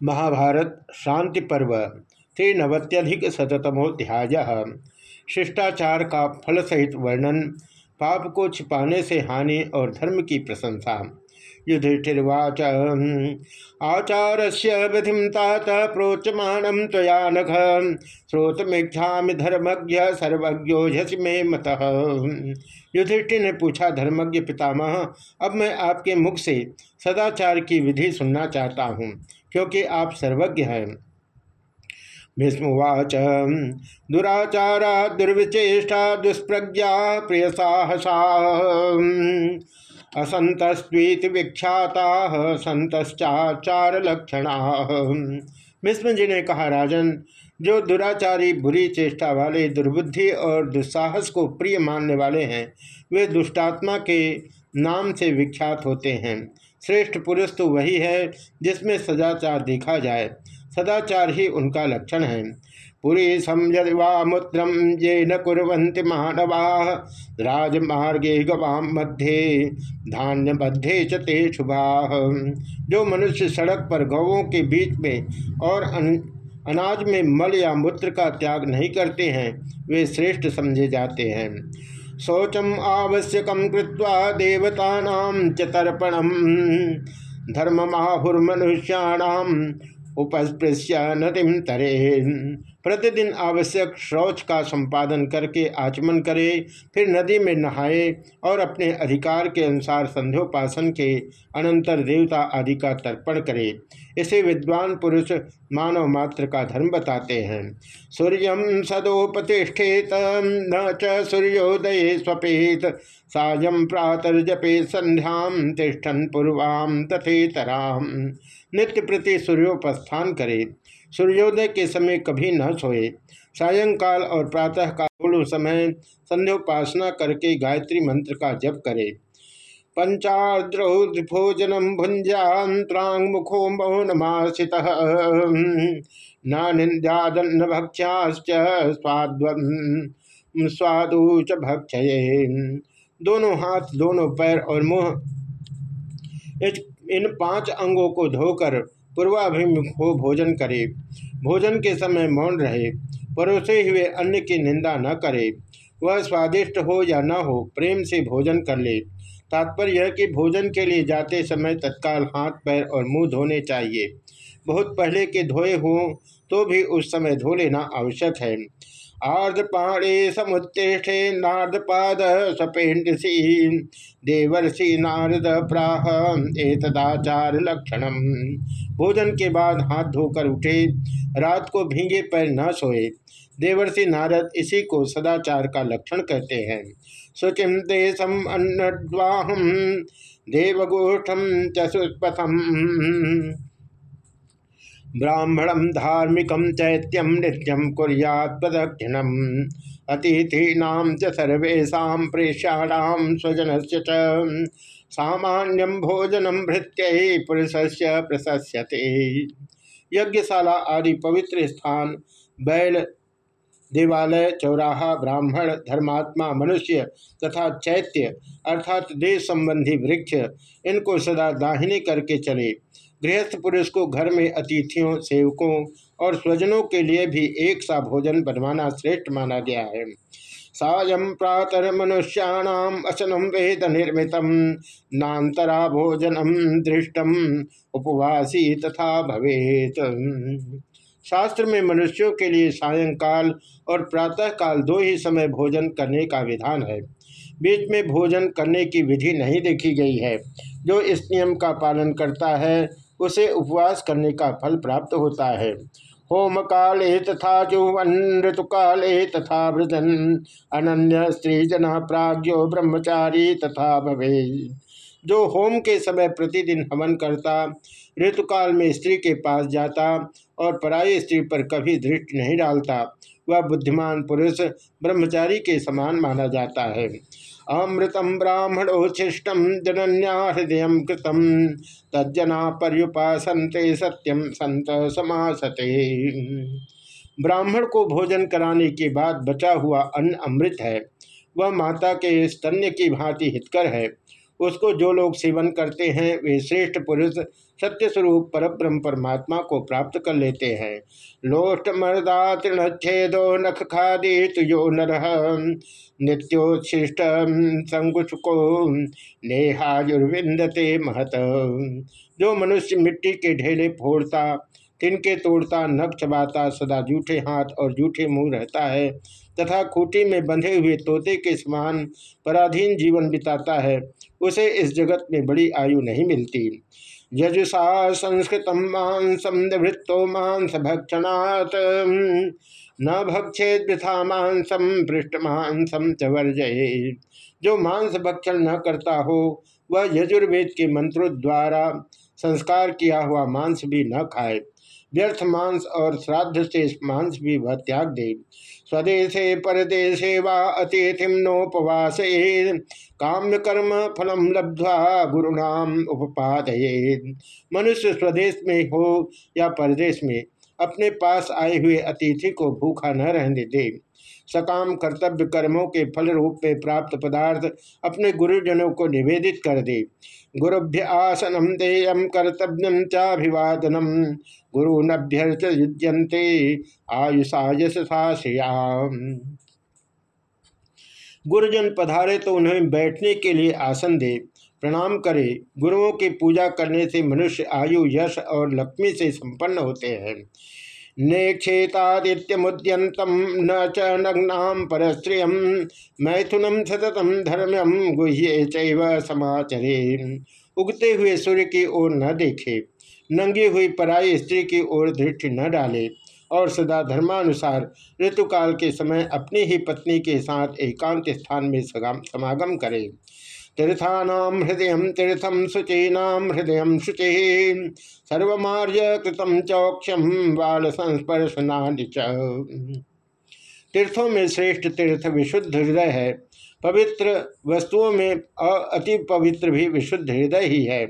महाभारत, शांति पर्व, त्रिनवत्यधिक शतमोध्याय शिष्टाचार का फल सहित वर्णन, पाप को छिपाने से हानि और धर्म की प्रशंसा। युधिष्ठिर्वाच आचार से विधि तात प्रोचमाणम तया नघ श्रोतमीक्षा धर्मज्ञ सर्वज्ञो झस में मत। युधिष्ठिर ने पूछा, धर्मज्ञ पितामह, अब मैं आपके मुख से सदाचार की विधि सुनना चाहता हूँ। क्योंकि आप सर्वज्ञ हैं। भीष्मवाच, दुराचारा, दुर्विचेष्टा, दुष्प्रज्ञा प्रिय साहसा असंतस्वीत विख्याता संतश्चाचार लक्षणा भीष्म जी ने कहा, राजन, जो दुराचारी, बुरी चेष्टा वाले, दुर्बुद्धि और दुस्साहस को प्रिय मानने वाले हैं, वे दुष्टात्मा के नाम से विख्यात होते हैं। श्रेष्ठ पुरुष तो वही है जिसमें सदाचार देखा जाए। सदाचार ही उनका लक्षण है। पुरी समझवामुत्रम ये न कुरंति मानवा। राजमार्गे गवाम मध्य धान्य मध्य चते शुभा। जो मनुष्य सड़क पर गवों के बीच में और अन, अनाज में मल या मूत्र का त्याग नहीं करते हैं वे श्रेष्ठ समझे जाते हैं। शौचम आवश्यक देवता च तर्पणम धर्म माहुर्मनुष्याणाम उपस्पृश्य नतिम तरे। प्रतिदिन आवश्यक शौच का संपादन करके आचमन करे, फिर नदी में नहाए और अपने अधिकार के अनुसार संध्योपासन के अनंतर देवता आदि का तर्पण करे। इसे विद्वान पुरुष मानव मात्र का धर्म बताते हैं। सूर्य सदोपतिष्ठेत, न च सूर्योदय स्वपेत। सायं प्रातर जपे संध्या तिष्ठन पूर्वाम तथेतराम नित्य प्रति सूर्योपस्थान करे। सूर्योदय के समय कभी न सोए। सायंकाल और प्रातः काल समय संध्योपासना करके गायत्री मंत्र का जप करे। पंचाद्रौभोजनम भुंजात्रांग मुखो मौनमासित न निंदादन्न भक्ष्याश्च स्वादु च दोनों हाथ, दोनों पैर और मुँह। इन पाँच अंगों को धोकर पूर्वाभिमुख हो भोजन करे। भोजन के समय मौन रहे। परोसे हुए अन्न की निंदा न करे। वह स्वादिष्ट हो या न हो, प्रेम से भोजन कर ले। तात्पर्य यह कि भोजन के लिए जाते समय तत्काल हाथ, पैर और मुँह धोने चाहिए। बहुत पहले के धोए हों तो भी उस समय धो लेना आवश्यक है। आर्द्रपाणे समुत्तिष्ठे नारदपाद सपेण्डसी देवर्षि नारद प्राह, एतदाचार लक्षणम। भोजन के बाद हाथ धोकर उठे, रात को भींगे पैर न सोए। देवर्षि नारद इसी को सदाचार का लक्षण कहते हैं। शुचिम देशम अन्नद्वाहम देवगोष्ठम चुष्पथम ब्राह्मणम धार्मिक चैत्यम नित्यम कुरियात प्रदक्षिणम। अतिथीना सर्वेशा प्रेषाणाम स्वजन से सामान्यम भोजनम भृत्य पुरुष से प्रशस्यते। यज्ञशाला आदि पवित्र स्थान बैल देवालय, चौराहा, ब्राह्मण, धर्मात्मा, मनुष्य तथा चैत्य, अर्थात देश संबंधी वृक्ष, इनको सदा दाहिनी करके चले। गृहस्थ पुरुष को घर में अतिथियों, सेवकों और स्वजनों के लिए भी एक सा भोजन बनवाना श्रेष्ठ माना गया है। सायं प्रातर मनुष्याणाम असनम वेद निर्मित नातरा भोजनम दृष्टम, उपवासी तथा भवेत। शास्त्र में मनुष्यों के लिए सायंकाल और प्रातःकाल दो ही समय भोजन करने का विधान है। बीच में भोजन करने की विधि नहीं देखी गई है। जो इस नियम का पालन करता है, उसे उपवास करने का फल प्राप्त होता है। होम काले तथा जुवन ऋतु काले तथा वृदन अनन्य स्त्री जना प्राज्ञो ब्रह्मचारी तथा भवे जो होम के समय प्रतिदिन हवन करता, ऋतुकाल में स्त्री के पास जाता और पराई स्त्री पर कभी दृष्टि नहीं डालता। वह बुद्धिमान पुरुष ब्रह्मचारी के समान माना जाता है। अमृतम ब्राह्मण ब्राह्मणोच्छिष्टम जनन्या हृदय कृतम। तज्जना पर्युपासनते सत्यम संत समासते। ब्राह्मण को भोजन कराने के बाद बचा हुआ अन्न अमृत है। वह माता के स्तन्य की भांति हितकर है। उसको जो लोग सेवन करते हैं, वे श्रेष्ठ पुरुष सत्य स्वरूप पर ब्रह्म परमात्मा को प्राप्त कर लेते हैं। लोष्ट मर्दा तृणच्छेदो नख खादी तुयो नर नित्योच्छिष्ट संकुचको नेहायुर्विंदते महत। जो मनुष्य मिट्टी के ढेले फोड़ता, तिनके तोड़ता नख चबाता, सदा जूठे हाथ और जूठे मुँह रहता है, तथा खूटी में बंधे हुए तोते के समान पराधीन जीवन बिताता है उसे इस जगत में बड़ी आयु नहीं मिलती। यजुषा संस्कृत मांसम निवृत्तो मांस भक्षणात् न भक्षेद वृथा मांसम पृष्ठ मांसम च वर्जये जो मांस भक्षण न करता हो, वह यजुर्वेद के मंत्रों द्वारा संस्कार किया हुआ मांस भी न खाए। व्यर्थ मांस और श्राद्ध से मांस भी वह त्याग दे। स्वदेशे, परदेशे वा अतिथिम नोपवास। काम्य कर्म फलम लब्ध्वा गुरुनाम उपपादये मनुष्य स्वदेश में हो या परदेश में, अपने पास आए हुए अतिथि को भूखा न रहने दे। सकाम कर्तव्य कर्मों के फल रूप में प्राप्त पदार्थ अपने गुरुजनों को निवेदित कर दे। गुरुभ्य आसनम देयम कर्तव्यम चाभिवादनम गुरु नभ्यर्थ आयुषा गुरुजन पधारे तो उन्हें बैठने के लिए आसन दे। प्रणाम करे। गुरुओं की पूजा करने से मनुष्य आयु, यश और लक्ष्मी से संपन्न होते हैं। नेक्षेतादित्यमुद्यंतम न च नग्नाम परस्त्रिय मैथुनम सततम धर्म्यम गुह्ये चैव समाचरे। उगते हुए सूर्य की ओर न देखे, नंगी हुई पराई स्त्री की ओर दृष्टि न डाले, और सदा धर्मानुसार ऋतुकाल के समय अपनी ही पत्नी के साथ एकांत स्थान में समागम करे। तीर्थानाम हृदय तीर्थम शुचीनाम हृदय शुचि। सर्वमार्य कृतम चौक्षम बाल संस्पर्शना तीर्थों में श्रेष्ठ तीर्थ विशुद्ध हृदय है। पवित्र वस्तुओं में अति पवित्र भी विशुद्ध हृदय ही है।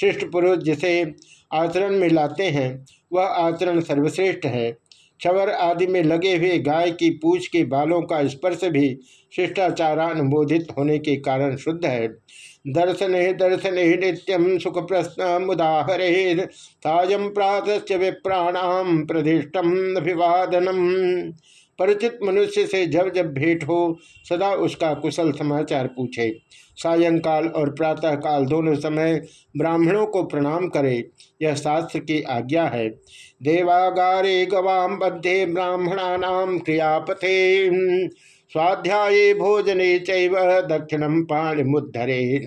श्रेष्ठ पुरुष जिसे आचरण में लाते हैं, वह आचरण सर्वश्रेष्ठ है। क्षवर आदि में लगे हुए गाय की पूछ के बालों का स्पर्श भी शिष्टाचारानुमोदित होने के कारण शुद्ध है। दर्शन दर्शन नित्यम सुख प्रश्न उदाहरे ताजम प्रातश्च विप्राणाम प्रदिष्टम अभिवादनम। परिचित मनुष्य से जब जब भेंट हो, सदा उसका कुशल समाचार पूछे। सायंकाल और प्रातःकाल दोनों समय ब्राह्मणों को प्रणाम करे, यह शास्त्र की आज्ञा है। देवागारे गवाम बद्धे ब्राह्मणा नाम क्रियापथे स्वाध्याय भोजने चैव दक्षिणम पाणी मुद्धरे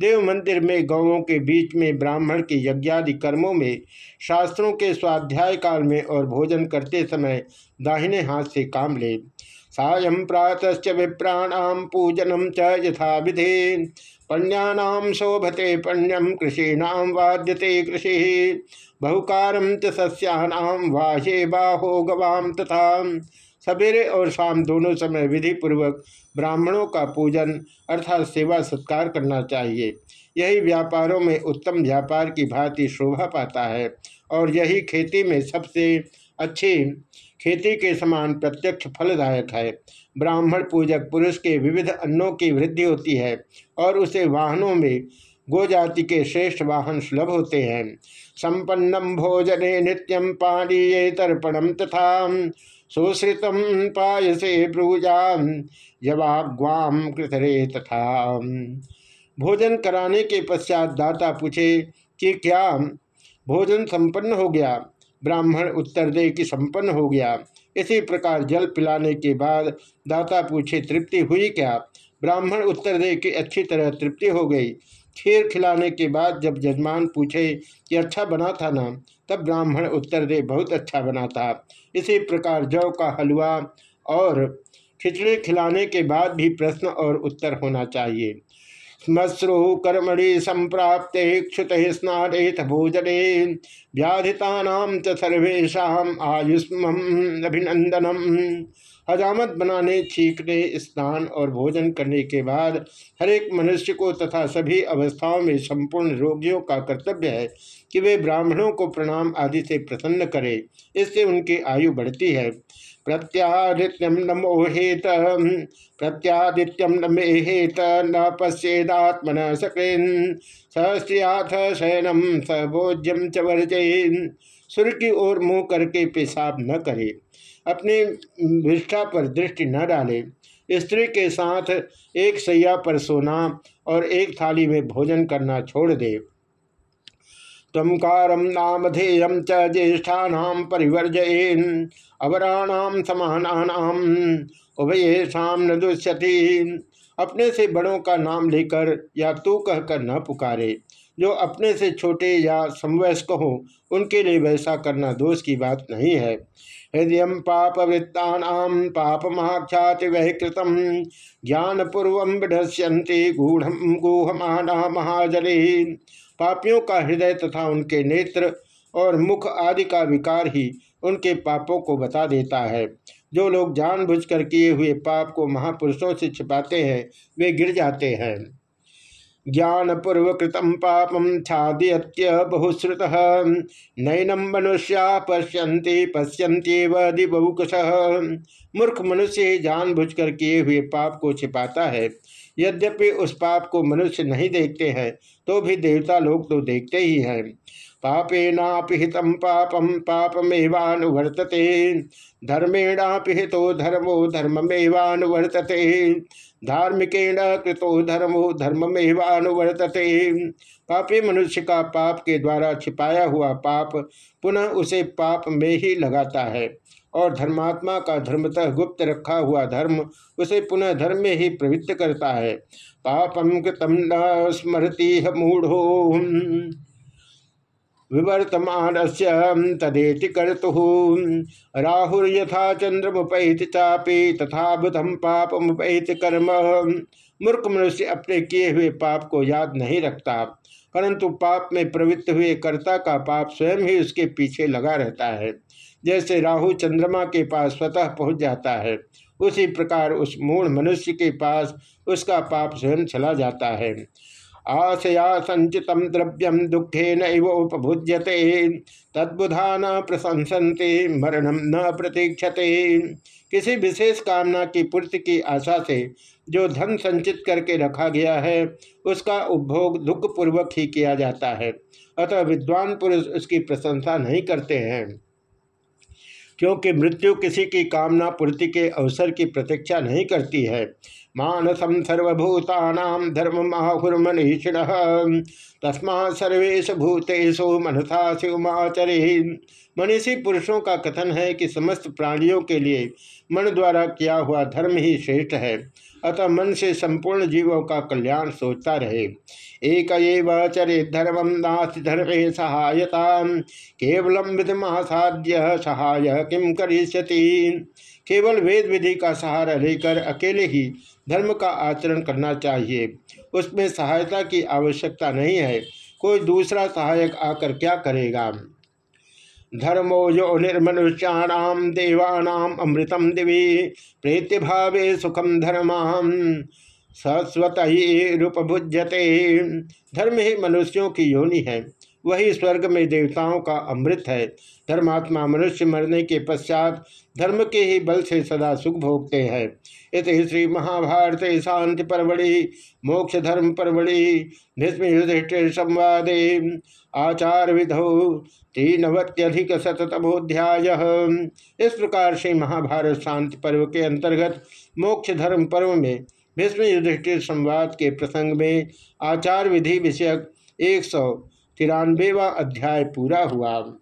देव मंदिर में गौों के बीच में ब्राह्मण के यज्ञादि कर्मों में, शास्त्रों के स्वाध्याय काल में और भोजन करते समय दाहिने हाथ से काम ले। सायं प्रातश्च विप्राणाम पूजनम च यथा विधे। पण्याम शोभते पण्यम कृषीणाम वाद्यते कृषि। बहुकारम च वाहे बाहो गवाम तथा। सवेरे और शाम दोनों समय विधि पूर्वक ब्राह्मणों का पूजन अर्थात सेवा सत्कार करना चाहिए। यही व्यापारों में उत्तम व्यापार की भांति शोभा पाता है और यही खेती में सबसे अच्छी खेती के समान प्रत्यक्ष फलदायक है। ब्राह्मण पूजक पुरुष के विविध अन्नों की वृद्धि होती है और उसे वाहनों में गोजाति के श्रेष्ठ वाहन सुलभ होते हैं। संपन्नम भोजने नित्यम पानीय तर्पणम तथा सुश्रितम पायसे ब्रूजा जवाग्वाम कृतरे तथा। भोजन कराने के पश्चात दाता पूछे कि क्या भोजन संपन्न हो गया? ब्राह्मण उत्तर दे कि संपन्न हो गया। इसी प्रकार जल पिलाने के बाद दाता पूछे, तृप्ति हुई क्या? ब्राह्मण उत्तर दे कि अच्छी तरह तृप्ति हो गई। खीर खिलाने के बाद जब जजमान पूछे कि अच्छा बना था ना तब ब्राह्मण उत्तर दे, बहुत अच्छा बना था। इसी प्रकार जौ का हलवा और खिचड़ी खिलाने के बाद भी प्रश्न और उत्तर होना चाहिए। श्मश्रु कर्मणि संप्राप्ते, क्षुत स्नात भोजने, व्याधिता सर्वेशा आयुष्म अभिनंदनम हजामत बनाने, छींकने, स्नान और भोजन करने के बाद हर एक मनुष्य को तथा सभी अवस्थाओं में संपूर्ण रोगियों का कर्तव्य है कि वे ब्राह्मणों को प्रणाम आदि से प्रसन्न करें। इससे उनकी आयु बढ़ती है। प्रत्यादित्यम न मोहेत प्रत्यादित्यम न न पश्येदात्मन सकृन, सहस्रियाथ शयनम सभोज्यम च वर्जयन। सूर्य की ओर मुँह करके पेशाब न करे। अपने विष्ठा पर दृष्टि न डाले। स्त्री के साथ एक सैया पर सोना और एक थाली में भोजन करना छोड़ दे। तम कारम नामधेयम च ज्येष्ठा परिवर्जयन अवराणाम समानानाम उभयेषाम न दुष्यति अपने से बड़ों का नाम लेकर या तू कहकर न पुकारे। जो अपने से छोटे या समवयस्क हो, उनके लिए वैसा करना दोष की बात नहीं है। हृदय पाप वृत्ता पाप महाख्याति वह कृतम ज्ञान पूर्व विढस्यंति गूढ़ गुहमाना महाजले पापियों का हृदय तथा उनके नेत्र और मुख आदि का विकार ही उनके पापों को बता देता है। जो लोग जानबूझकर किए हुए पाप को महापुरुषों से छिपाते हैं, वे गिर जाते हैं। ज्ञान पूर्वकृतम पापम छादयत्य बहुश्रुत। नैनम मनुष्या पश्यन्ति पश्यन्त्येव दिबहुकुश मूर्ख मनुष्य ही जानबूझकर किए हुए पाप को छिपाता है। यद्यपि उस पाप को मनुष्य नहीं देखते हैं तो भी देवता लोग तो देखते ही हैं। पापेनापिहित पापम पापमेवानुवर्तते। धर्मेणापिहितो धर्मो, धर्ममेवानुवर्तते। धार्मिकेण कृतो धर्मो धर्ममेवानुवर्तते। पापी मनुष्य का पाप के द्वारा छिपाया हुआ पाप पुनः उसे पाप में ही लगाता है और धर्मात्मा का धर्मतः गुप्त रखा हुआ धर्म उसे पुनः धर्म में ही प्रवृत्त करता है। पापम कृतम न स्मृति मूढ़ो विवर्तमान तदेति कर्तु। राहुर्यथा चंद्रमुपैत चापी तथा बुधम पापमुपैत कर्म। मूर्ख मनुष्य अपने किए हुए पाप को याद नहीं रखता, परंतु पाप में प्रवृत्त हुए कर्ता का पाप स्वयं ही उसके पीछे लगा रहता है। जैसे राहु चंद्रमा के पास स्वतः पहुँच जाता है, उसी प्रकार उस मूल मनुष्य के पास उसका पाप स्वयं चला जाता है। आशया संचित द्रव्यम दुखे नोपभुज्यते तद्बुधा न प्रशंसनते मरणम न प्रतीक्षते। किसी विशेष कामना की पूर्ति की आशा से जो धन संचित करके रखा गया है, उसका उपभोग दुख पूर्वक ही किया जाता है। अतः विद्वान पुरुष उसकी प्रशंसा नहीं करते हैं। क्योंकि मृत्यु किसी की कामना पूर्ति के अवसर की प्रतीक्षा नहीं करती है मानसम सर्वभूता धर्म माहुर्मनीषिण तस्मा सर्वेश भूतेषु मनसा शिवमाचरे। मनीषी पुरुषों का कथन है कि समस्त प्राणियों के लिए मन द्वारा किया हुआ धर्म ही श्रेष्ठ है। अतः मन से संपूर्ण जीवों का कल्याण सोचता रहे। एक चरे धर्म नास्ति धर्मे सहायता। केवलम विधमासाध्य सहाय किम करिष्यति? केवल वेद विधि का सहारा लेकर अकेले ही धर्म का आचरण करना चाहिए। उसमें सहायता की आवश्यकता नहीं है। कोई दूसरा सहायक आकर क्या करेगा? धर्मो यो निर्मनुष्याणाम देवानाम अमृतम दिवी प्रेत्य भावे सुखम धर्माम सस्वत ही रूपभुजते धर्म ही मनुष्यों की योनि है। वही स्वर्ग में देवताओं का अमृत है। धर्मात्मा मनुष्य मरने के पश्चात धर्म के ही बल से सदा सुख भोगते हैं। इत श्री महाभारत शांति परवड़ी, मोक्ष धर्म परवड़ी भीष्म संवादे। आचार विधौ तीनवत्यधिक शतमोध्याय इस प्रकार से महाभारत शांति पर्व के अंतर्गत मोक्ष धर्म पर्व में भीष्म युधिष्ठिर संवाद के प्रसंग में आचार विधि विषयक एक सौ तिरानवेवा अध्याय पूरा हुआ।